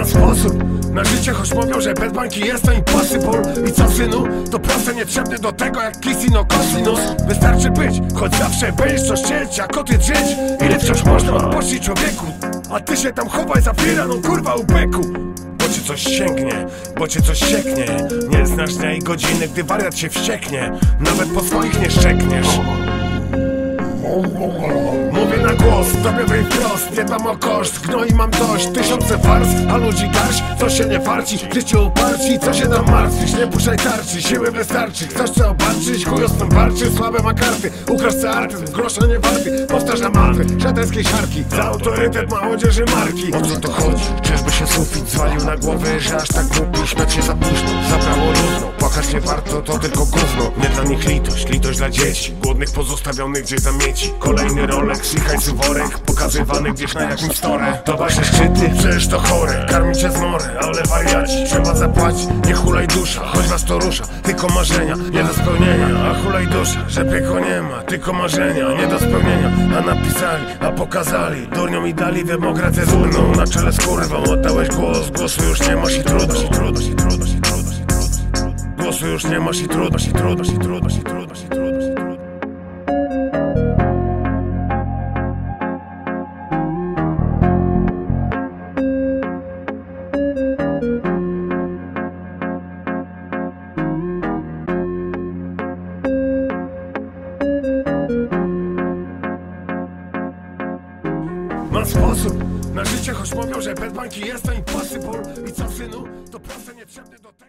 Mam sposób. Na życie, choć mówią, że bez bańki jest to impossible. I co synu? To proste, nietrzebny do tego jak kisino cosinus Wystarczy być, choć zawsze będziesz coś chcieć, a koty drzeć. Ile wciąż można odpocząć człowieku? A ty się tam chowaj za firaną, kurwa ubeku bo cię coś sięgnie, bo cię coś sieknie. Nie znasz dnia i godziny, gdy wariat się wścieknie. Nawet po swoich nie szczekniesz. Mówię na głos, tobie wyj Nie dbam o koszt, gnoi mam dość. Tysiące warstw, a ludzi garść Co się nie farci, w życiu uparci Co się tam martwisz, nie puszczaj tarczy Siły wystarczy, chcesz co obarczyć Chuj z tym walczy, słabe ma karty Ukrasz se artyzm, grosza nie warty. Powtarzam mantrę, szatańskiej siarki. Za autorytet młodzieży marki. O co to chodzi? Czyżby się sufit zwalił na głowę Że aż tak głupi, śmiać się za późno Zabrało ludno, płakać nie warto To tylko gówno, nie dla nich litość Litość dla dzieci, głodnych pozostawionych gdzieś za mieci. Kolejny Rolex i hajsu worek Pokazywany gdzieś na jakimś store. To wasze szczyty, przecież to chore. Karmicie z mory, ale wariaci. Trzeba zapłacić, nie hulaj dusza. Choć was to rusza, tylko marzenia Nie do spełnienia, a hulaj dusza Że piekło nie ma, tylko marzenia. Nie do spełnienia, a napisali A pokazali, durnią mi dali Demokrację z urną, na czele z kurwą Oddałeś głos, głosu już nie masz i trudno i trudno i trudno już nie masz i trudno i trudno i trudno i trudno i trudno sposób na życie, choć mówią, że bez bańki jest to impossible. I co synu, to proste, nietrzebny do